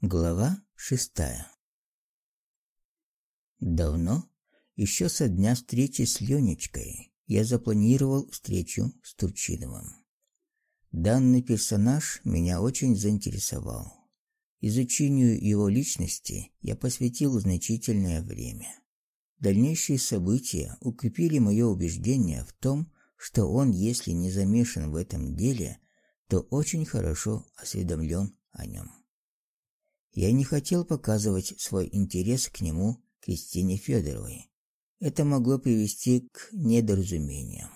Глава шестая Давно, еще со дня встречи с Ленечкой, я запланировал встречу с Турчиновым. Данный персонаж меня очень заинтересовал. Изучению его личности я посвятил значительное время. Дальнейшие события укрепили мое убеждение в том, что он, если не замешан в этом деле, то очень хорошо осведомлен о нем. Я не хотел показывать свой интерес к нему Кристине Федоровой. Это могло привести к недоразумениям.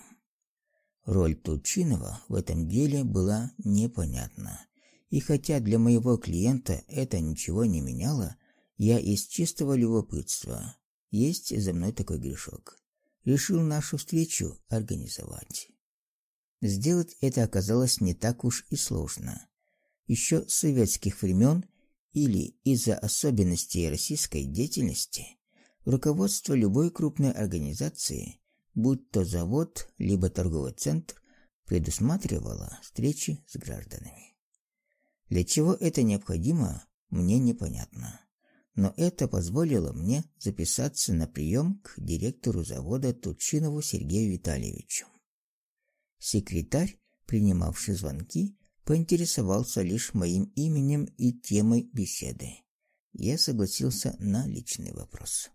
Роль Тучинова в этом деле была непонятна. И хотя для моего клиента это ничего не меняло, я из чистого любопытства, есть за мной такой грешок, решил нашу встречу организовать. Сделать это оказалось не так уж и сложно. Еще с советских времен или из-за особенностей российской деятельности руководство любой крупной организации, будь то завод либо торговый центр, предусматривало встречи с гражданами. Для чего это необходимо, мне непонятно. Но это позволило мне записаться на прием к директору завода Турчинову Сергею Витальевичу. Секретарь, принимавший звонки, поинтересовался лишь моим именем и темой беседы. Я согласился на личный вопрос.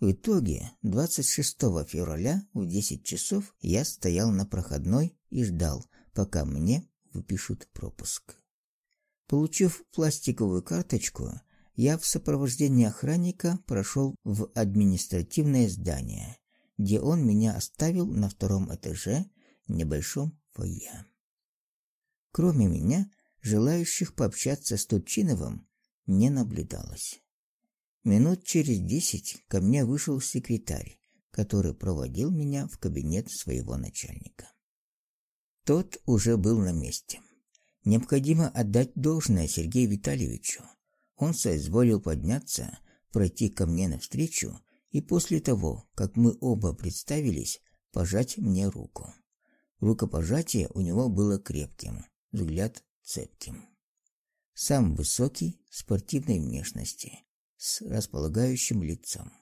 В итоге 26 февраля в 10 часов я стоял на проходной и ждал, пока мне выпишут пропуск. Получив пластиковую карточку, я в сопровождении охранника прошел в административное здание, где он меня оставил на втором этаже в небольшом фойе. Кроме меня, желающих пообщаться с Тутчиновым не наблюдалось. Минут через десять ко мне вышел секретарь, который проводил меня в кабинет своего начальника. Тот уже был на месте. Необходимо отдать должное Сергею Витальевичу. Он соизволил подняться, пройти ко мне навстречу и после того, как мы оба представились, пожать мне руку. Рукопожатие у него было крепким, взгляд цепким. Сам высокий, спортивной внешности, с располагающим лицом.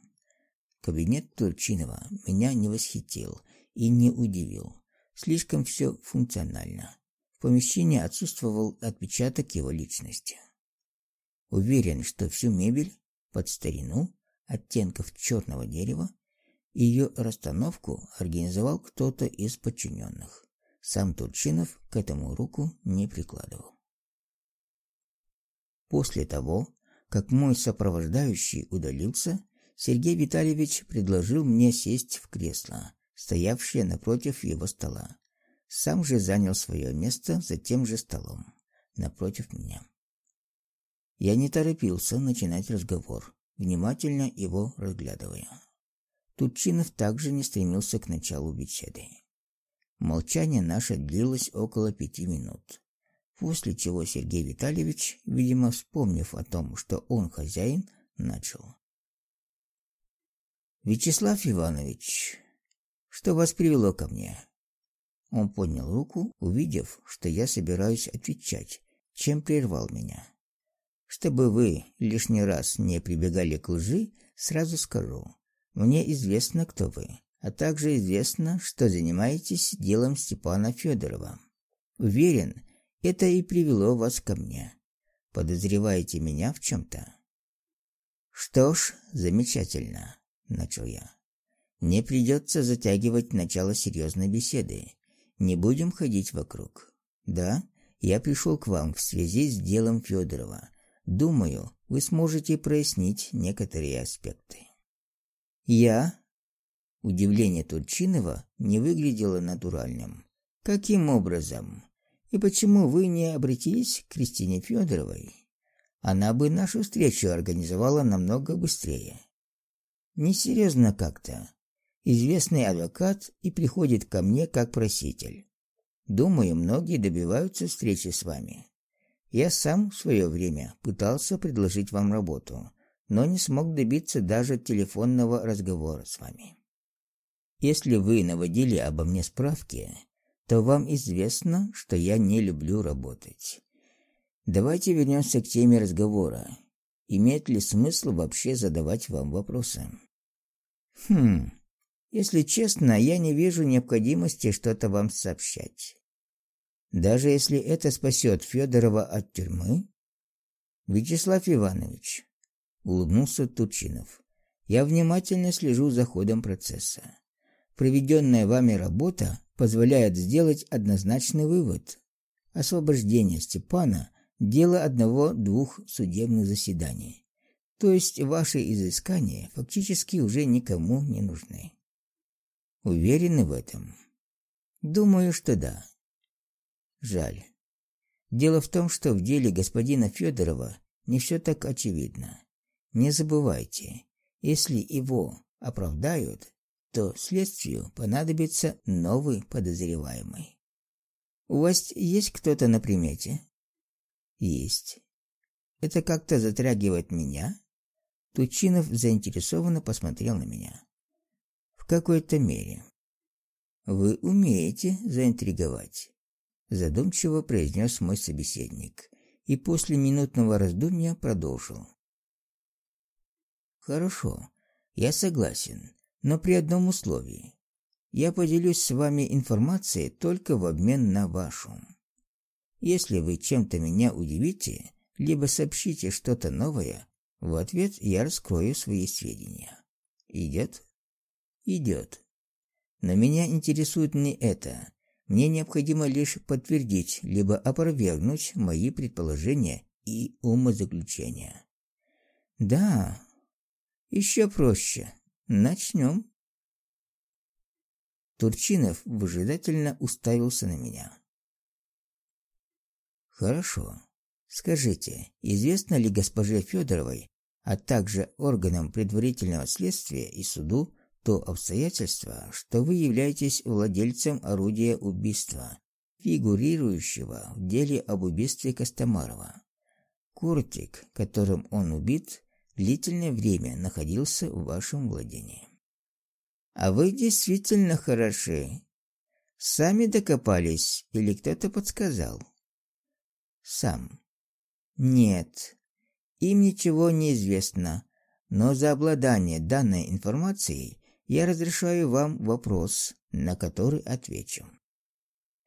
Кабинет Турчинова меня не восхитил и не удивил. Слишком все функционально. В помещении отсутствовал отпечаток его личности. Уверен, что всю мебель под старину, оттенков черного дерева, ее расстановку организовал кто-то из подчиненных. Сам Турчинов к этому руку не прикладывал. После того, как мой сопровождающий удалился, Сергей Витальевич предложил мне сесть в кресло, стоявшее напротив его стола. Сам же занял свое место за тем же столом, напротив меня. Я не торопился начинать разговор, внимательно его разглядывая. Тутчинов также не стремился к началу беседы. Молчание наше длилось около пяти минут, после чего Сергей Витальевич, видимо, вспомнив о том, что он хозяин, начал. «Вячеслав Иванович, что вас привело ко мне?» Он поднял руку, увидев, что я собираюсь отвечать, чем прервал меня. Чтобы вы лишний раз не прибегали к лжи, сразу скажу. Мне известно, кто вы, а также известно, что занимаетесь делом Степана Федорова. Уверен, это и привело вас ко мне. Подозреваете меня в чем то Что ж, замечательно, начал я. Не придется затягивать начало серьезной беседы. Не будем ходить вокруг. Да, я пришел к вам в связи с делом Федорова. Думаю, вы сможете прояснить некоторые аспекты. Я Удивление Турчинова не выглядело натуральным. Каким образом? И почему вы не обратились к Кристине Федоровой? Она бы нашу встречу организовала намного быстрее. Несерьезно как-то. Известный адвокат и приходит ко мне как проситель. Думаю, многие добиваются встречи с вами. Я сам в свое время пытался предложить вам работу, но не смог добиться даже телефонного разговора с вами. Если вы наводили обо мне справки, то вам известно, что я не люблю работать. Давайте вернемся к теме разговора. Имеет ли смысл вообще задавать вам вопросы? Хм. Если честно, я не вижу необходимости что-то вам сообщать. Даже если это спасет Федорова от тюрьмы? Вячеслав Иванович, улыбнулся Турчинов. Я внимательно слежу за ходом процесса. Проведенная вами работа позволяет сделать однозначный вывод. Освобождение Степана дело одного-двух судебных заседаний. То есть ваши изыскания фактически уже никому не нужны. Уверены в этом? Думаю, что да. Жаль. Дело в том, что в деле господина Федорова не все так очевидно. Не забывайте, если его оправдают, то следствию понадобится новый подозреваемый. У вас есть кто-то на примете? Есть. Это как-то затрагивает меня? Тучинов заинтересованно посмотрел на меня. В какой-то мере. Вы умеете заинтриговать, задумчиво произнес мой собеседник и после минутного раздумья продолжил. Хорошо, я согласен, но при одном условии. Я поделюсь с вами информацией только в обмен на вашу. Если вы чем-то меня удивите, либо сообщите что-то новое, в ответ я раскрою свои сведения. Идет? Идет. Но меня интересует не это. Мне необходимо лишь подтвердить либо опровергнуть мои предположения и умозаключения. Да, еще проще. Начнем. Турчинов выжидательно уставился на меня. Хорошо. Скажите, известно ли госпоже Федоровой, а также органам предварительного следствия и суду то обстоятельство, что вы являетесь владельцем орудия убийства, фигурирующего в деле об убийстве Костомарова? Кортик, которым он убит, длительное время находился в вашем владении. А вы действительно хороши. Сами докопались или кто-то подсказал? сам. Нет, им ничего не известно, но за обладание данной информацией я разрешаю вам вопрос, на который отвечу.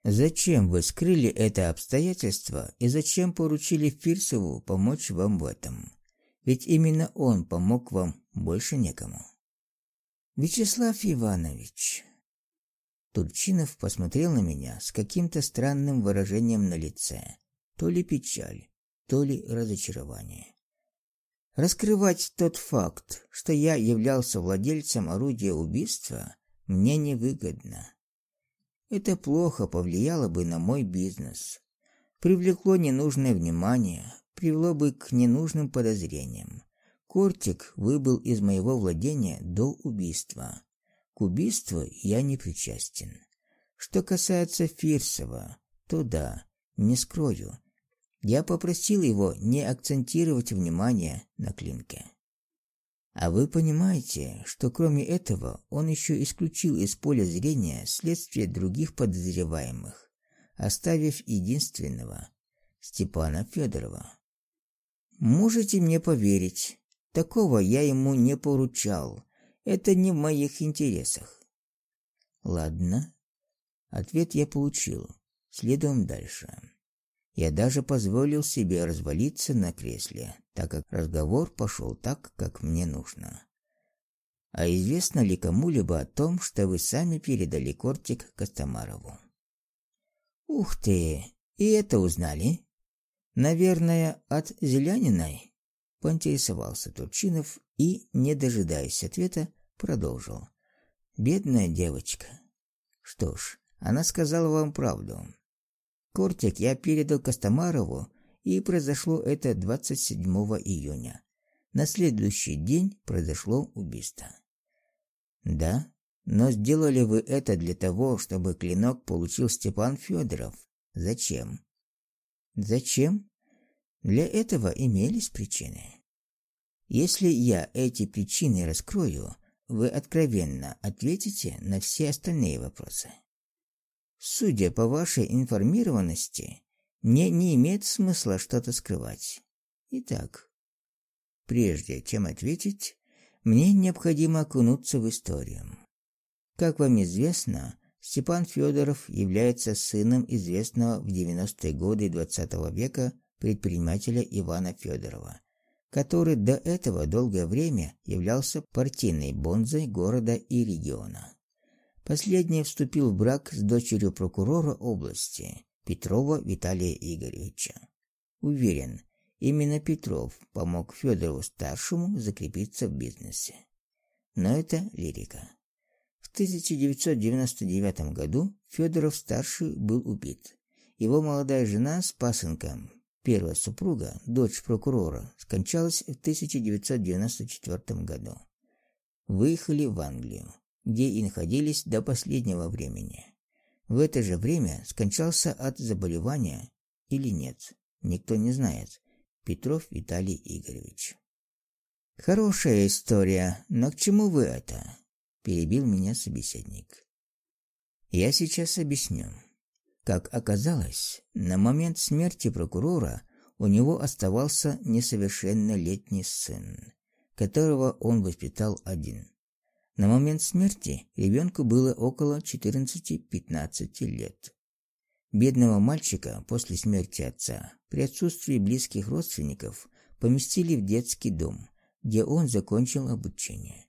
Зачем вы скрыли это обстоятельство и зачем поручили Фирсову помочь вам в этом? Ведь именно он помог вам больше некому. Вячеслав Иванович Турчинов посмотрел на меня с каким-то странным выражением на лице то ли печаль, то ли разочарование. Раскрывать тот факт, что я являлся владельцем орудия убийства, мне невыгодно. Это плохо повлияло бы на мой бизнес, привлекло ненужное внимание, привело бы к ненужным подозрениям. Кортик выбыл из моего владения до убийства. К убийству я не причастен. Что касается Фирсова, то да, не скрою, я попросил его не акцентировать внимание на клинке. А вы понимаете, что кроме этого он еще исключил из поля зрения следствие других подозреваемых, оставив единственного Степана Федорова. Можете мне поверить, такого я ему не поручал. Это не в моих интересах. Ладно. Ответ я получил. Следуем дальше. Я даже позволил себе развалиться на кресле, так как разговор пошел так, как мне нужно. А известно ли кому-либо о том, что вы сами передали кортик Костомарову? Ух ты, и это узнали? Наверное, от Зеляниной? Поинтересовался Турчинов и, не дожидаясь ответа, продолжил. Бедная девочка. Что ж, она сказала вам правду. Кортик я передал Костомарову, и произошло это 27 июня. На следующий день произошло убийство. Да, но сделали вы это для того, чтобы клинок получил Степан Федоров. Зачем? Зачем? Для этого имелись причины. Если я эти причины раскрою, вы откровенно ответите на все остальные вопросы. Судя по вашей информированности, Мне не имеет смысла что-то скрывать. Итак, прежде чем ответить, мне необходимо окунуться в историю. Как вам известно, Степан Федоров является сыном известного в 90-е годы XX века предпринимателя Ивана Федорова, который до этого долгое время являлся партийной бонзой города и региона. Последний вступил в брак с дочерью прокурора области Петрова Виталия Игоревича. Уверен, именно Петров помог Федорову старшему закрепиться в бизнесе. Но это лирика. В 1999 году Федоров старший был убит. Его молодая жена с пасынком, первая супруга, дочь прокурора, скончалась в 1994 году. Выехали в Англию где и находились до последнего времени. В это же время скончался от заболевания или нет, никто не знает. Петров Виталий Игоревич. Хорошая история, но к чему вы это? Перебил меня собеседник. Я сейчас объясню. Как оказалось, на момент смерти прокурора у него оставался несовершеннолетний сын, которого он воспитал один. На момент смерти ребенку было около 14-15 лет. Бедного мальчика после смерти отца, при отсутствии близких родственников, поместили в детский дом, где он закончил обучение.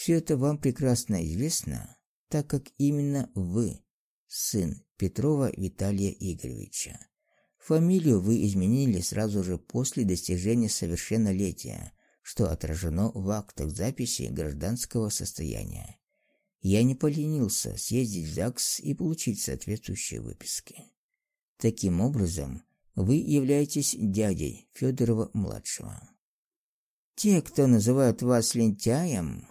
Все это вам прекрасно известно, так как именно вы сын Петрова Виталия Игоревича. Фамилию вы изменили сразу же после достижения совершеннолетия, что отражено в актах записи гражданского состояния. Я не поленился съездить в ЗАГС и получить соответствующие выписки. Таким образом, вы являетесь дядей Федорова-младшего. Те, кто называют вас лентяем,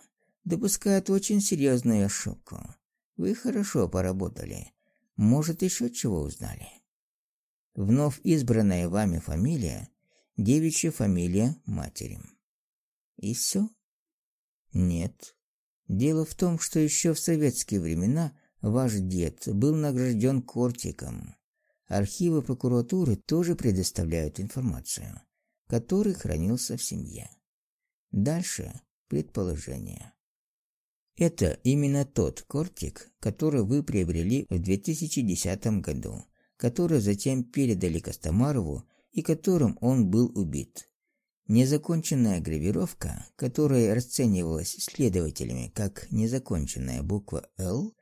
допускают очень серьезную ошибку. Вы хорошо поработали. Может, еще чего узнали. Вновь избранная вами фамилия – девичья фамилия матери. И все? Нет. Дело в том, что еще в советские времена ваш дед был награжден кортиком. Архивы прокуратуры тоже предоставляют информацию, который хранился в семье. Дальше предположение. Это именно тот кортик, который вы приобрели в 2010 году, который затем передали Костомарову и которым он был убит. Незаконченная гравировка, которая расценивалась следователями как незаконченная буква «Л»,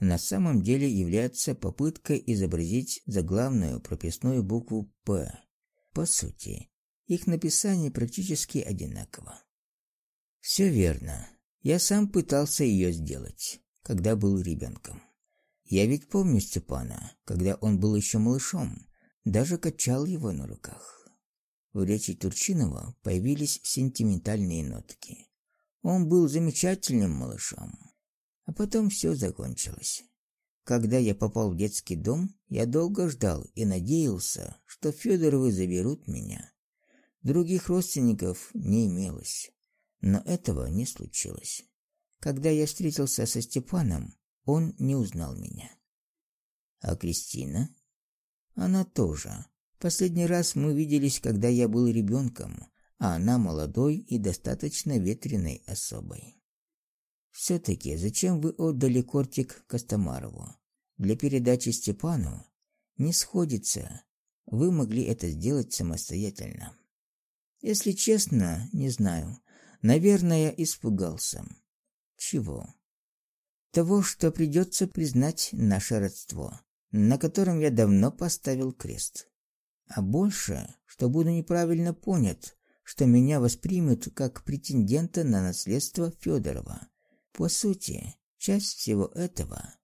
на самом деле является попыткой изобразить заглавную прописную букву «П». По сути, их написание практически одинаково. Все верно. Я сам пытался ее сделать, когда был ребенком. Я ведь помню Степана, когда он был еще малышом, даже качал его на руках. В речи Турчинова появились сентиментальные нотки. Он был замечательным малышом. А потом все закончилось. Когда я попал в детский дом, я долго ждал и надеялся, что Федоровы заберут меня. Других родственников не имелось. Но этого не случилось. Когда я встретился со Степаном, он не узнал меня. А Кристина? Она тоже. Последний раз мы виделись, когда я был ребенком, а она молодой и достаточно ветреной особой. все таки зачем вы отдали кортик Костомарову? Для передачи Степану не сходится. Вы могли это сделать самостоятельно. Если честно, не знаю. Наверное, испугался. Чего? Того, что придется признать наше родство, на котором я давно поставил крест а больше, что буду неправильно понят, что меня воспримут как претендента на наследство Федорова. По сути, часть всего этого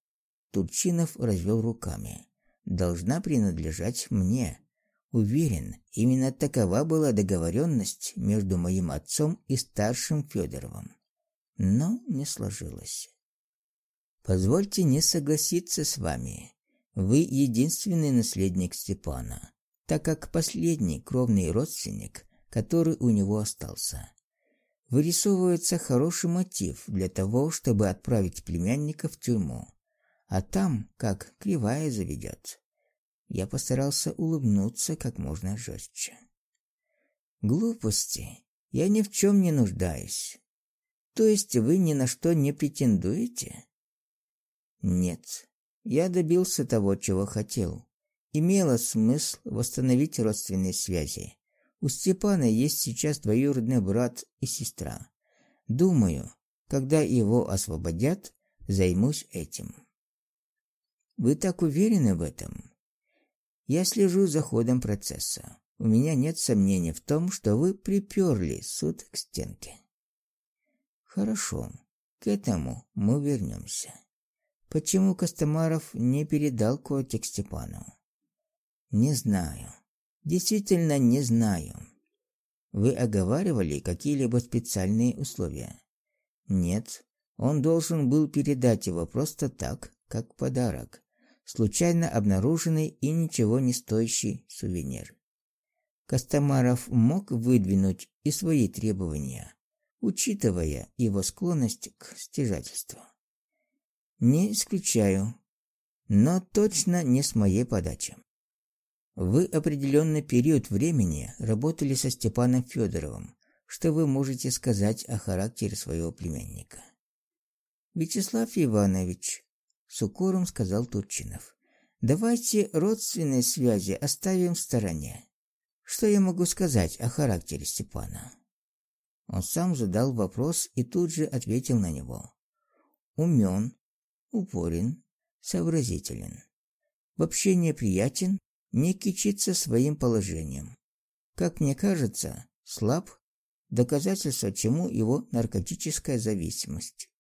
Турчинов развел руками. Должна принадлежать мне. Уверен, именно такова была договоренность между моим отцом и старшим Федоровым. Но не сложилось. Позвольте не согласиться с вами. Вы единственный наследник Степана так как последний кровный родственник, который у него остался. Вырисовывается хороший мотив для того, чтобы отправить племянника в тюрьму, а там как кривая заведет. Я постарался улыбнуться как можно жестче. Глупости. Я ни в чем не нуждаюсь. То есть вы ни на что не претендуете? Нет. Я добился того, чего хотел. Имело смысл восстановить родственные связи. У Степана есть сейчас двоюродный брат и сестра. Думаю, когда его освободят, займусь этим. Вы так уверены в этом? Я слежу за ходом процесса. У меня нет сомнений в том, что вы приперли суд к стенке. Хорошо, к этому мы вернемся. Почему Костомаров не передал котик Степану? Не знаю. Действительно не знаю. Вы оговаривали какие-либо специальные условия? Нет. Он должен был передать его просто так, как подарок, случайно обнаруженный и ничего не стоящий сувенир. Костомаров мог выдвинуть и свои требования, учитывая его склонность к стяжательству. Не исключаю, но точно не с моей подачи. Вы определенный период времени работали со Степаном Федоровым. Что вы можете сказать о характере своего племянника? Вячеслав Иванович, с укором сказал Турчинов. Давайте родственные связи оставим в стороне. Что я могу сказать о характере Степана? Он сам задал вопрос и тут же ответил на него. Умен, упорен, сообразителен. В общении приятен, не кичится своим положением. Как мне кажется, слаб, доказательство чему его наркотическая зависимость.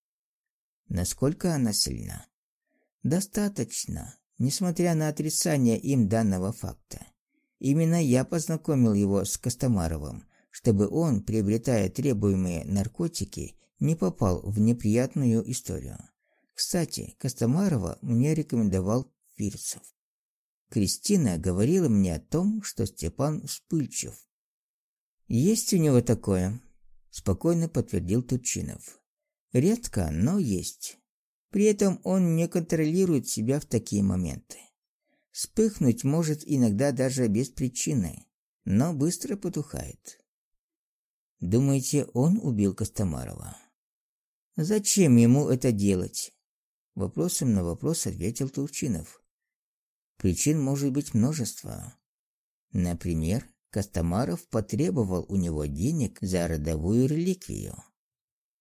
Насколько она сильна? Достаточно, несмотря на отрицание им данного факта. Именно я познакомил его с Костомаровым, чтобы он, приобретая требуемые наркотики, не попал в неприятную историю. Кстати, Костомарова мне рекомендовал Фирцев. Кристина говорила мне о том, что Степан вспыльчив. Есть у него такое, спокойно подтвердил Тучинов. Редко, но есть. При этом он не контролирует себя в такие моменты. Вспыхнуть может иногда даже без причины, но быстро потухает. Думаете, он убил Костомарова? Зачем ему это делать? Вопросом на вопрос ответил Турчинов. Причин может быть множество. Например, Костомаров потребовал у него денег за родовую реликвию.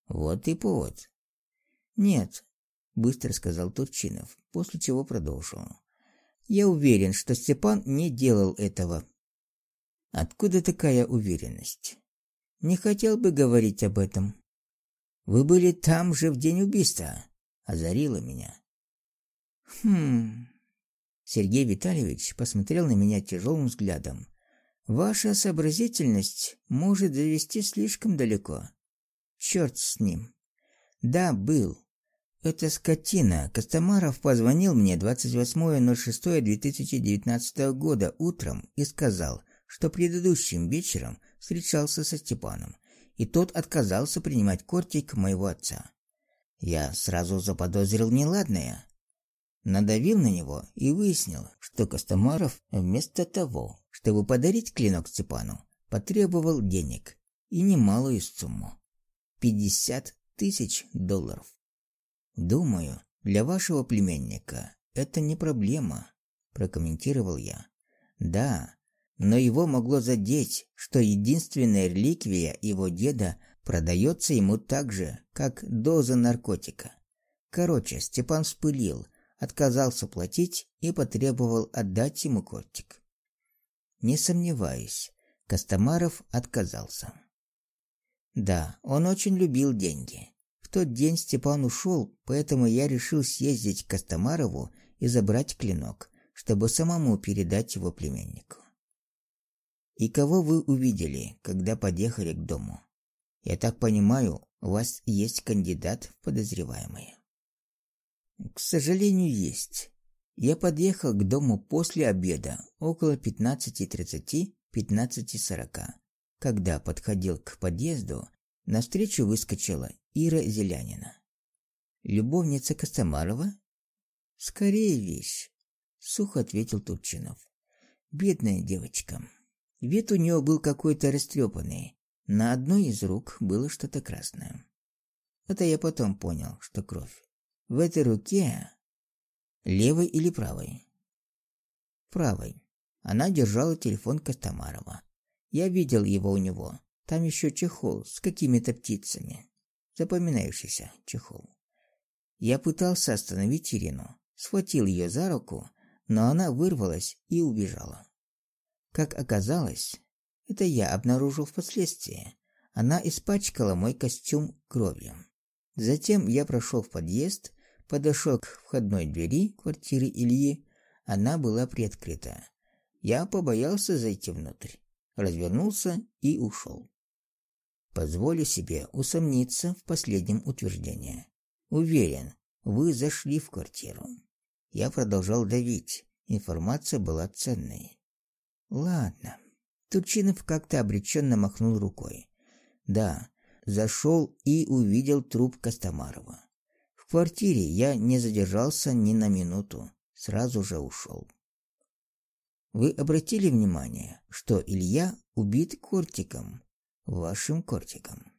Вот и повод. Нет, быстро сказал Турчинов, после чего продолжил. Я уверен, что Степан не делал этого. Откуда такая уверенность? Не хотел бы говорить об этом. Вы были там же в день убийства озарило меня. Хм. Сергей Витальевич посмотрел на меня тяжелым взглядом. Ваша сообразительность может завести слишком далеко. Черт с ним. Да, был. Эта скотина Костомаров позвонил мне 28.06.2019 года утром и сказал, что предыдущим вечером встречался со Степаном, и тот отказался принимать кортик моего отца. Я сразу заподозрил неладное. Надавил на него и выяснил, что Костомаров вместо того, чтобы подарить клинок Степану, потребовал денег и немалую сумму. пятьдесят тысяч долларов. Думаю, для вашего племянника это не проблема, прокомментировал я. Да, но его могло задеть, что единственная реликвия его деда продается ему так же, как доза наркотика. Короче, Степан вспылил, отказался платить и потребовал отдать ему кортик. Не сомневаюсь, Костомаров отказался. Да, он очень любил деньги. В тот день Степан ушел, поэтому я решил съездить к Костомарову и забрать клинок, чтобы самому передать его племяннику. И кого вы увидели, когда подъехали к дому? Я так понимаю, у вас есть кандидат в подозреваемые. К сожалению, есть. Я подъехал к дому после обеда, около 15:30-15:40. Когда подходил к подъезду, навстречу выскочила Ира Зелянина. Любовница Костомарова? Скорее вещь, сухо ответил Турчинов. Бедная девочка. Вид у нее был какой-то растрепанный. На одной из рук было что-то красное. Это я потом понял, что кровь. В этой руке левой или правой? Правой. Она держала телефон Костомарова. Я видел его у него. Там еще чехол с какими-то птицами. Запоминающийся чехол. Я пытался остановить Ирину, схватил ее за руку, но она вырвалась и убежала. Как оказалось, это я обнаружил впоследствии. Она испачкала мой костюм кровью. Затем я прошел в подъезд, подошел к входной двери квартиры Ильи. Она была приоткрыта. Я побоялся зайти внутрь, развернулся и ушел. Позволю себе усомниться в последнем утверждении. Уверен, вы зашли в квартиру. Я продолжал давить. Информация была ценной. Ладно. Турчинов как-то обреченно махнул рукой. Да, зашел и увидел труп Костомарова. В квартире я не задержался ни на минуту, сразу же ушел. Вы обратили внимание, что Илья убит кортиком, вашим кортиком?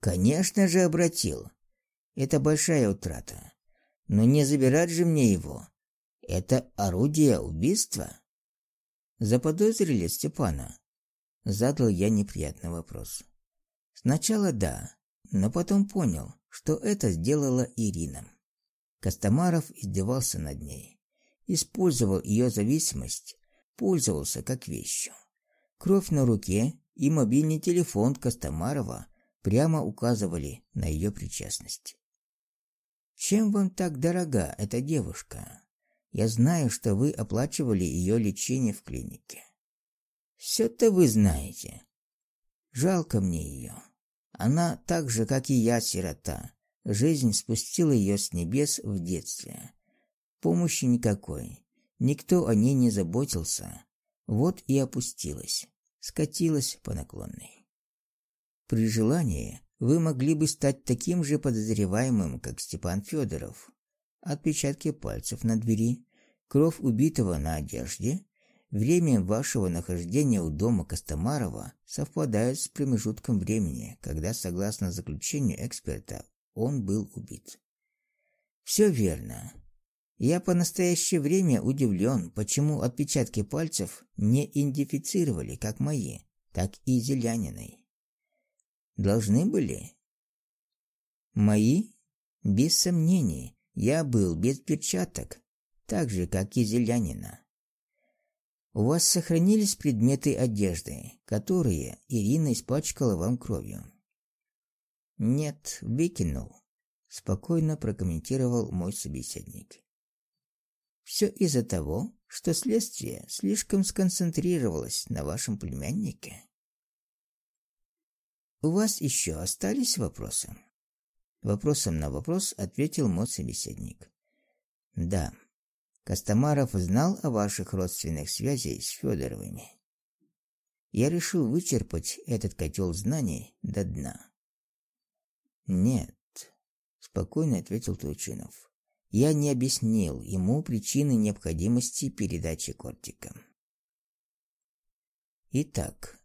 Конечно же, обратил. Это большая утрата. Но не забирать же мне его. Это орудие убийства. Заподозрили Степана? Задал я неприятный вопрос. Сначала да, но потом понял, что это сделала Ирина. Костомаров издевался над ней, использовал ее зависимость, пользовался как вещью. Кровь на руке и мобильный телефон Костомарова прямо указывали на ее причастность. Чем вам так дорога эта девушка? Я знаю, что вы оплачивали ее лечение в клинике. Все-то вы знаете. Жалко мне ее. Она так же, как и я, сирота. Жизнь спустила ее с небес в детстве. Помощи никакой. Никто о ней не заботился. Вот и опустилась, скатилась по наклонной. При желании вы могли бы стать таким же подозреваемым, как Степан Федоров. Отпечатки пальцев на двери, кровь убитого на одежде, время вашего нахождения у дома Костомарова совпадает с промежутком времени, когда, согласно заключению эксперта, он был убит. Все верно. Я по настоящее время удивлен, почему отпечатки пальцев не идентифицировали как мои, так и Зеляниной. Должны были? Мои? Без сомнений, я был без перчаток, так же, как и Зелянина. У вас сохранились предметы одежды, которые Ирина испачкала вам кровью? Нет, выкинул, спокойно прокомментировал мой собеседник. Все из-за того, что следствие слишком сконцентрировалось на вашем племяннике. У вас еще остались вопросы? Вопросом на вопрос ответил мой собеседник. Да. Костомаров знал о ваших родственных связях с Федоровыми. Я решил вычерпать этот котел знаний до дна. Нет, спокойно ответил Тучинов. Я не объяснил ему причины необходимости передачи кортика. Итак,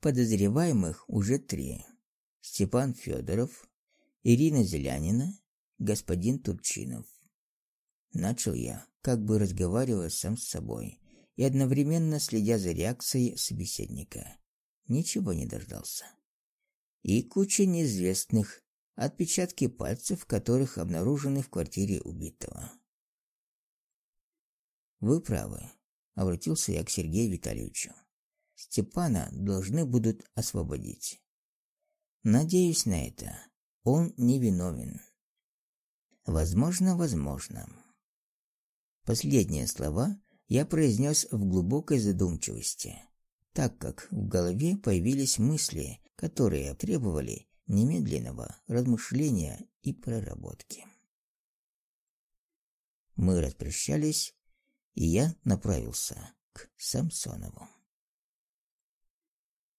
Подозреваемых уже три. Степан Федоров, Ирина Зелянина, господин Турчинов. Начал я, как бы разговаривая сам с собой и одновременно следя за реакцией собеседника. Ничего не дождался. И куча неизвестных, отпечатки пальцев которых обнаружены в квартире убитого. Вы правы, обратился я к Сергею Витальевичу. Степана должны будут освободить. Надеюсь на это. Он невиновен. Возможно, возможно. Последние слова я произнес в глубокой задумчивости, так как в голове появились мысли, которые требовали немедленного размышления и проработки. Мы распрощались, и я направился к Самсонову.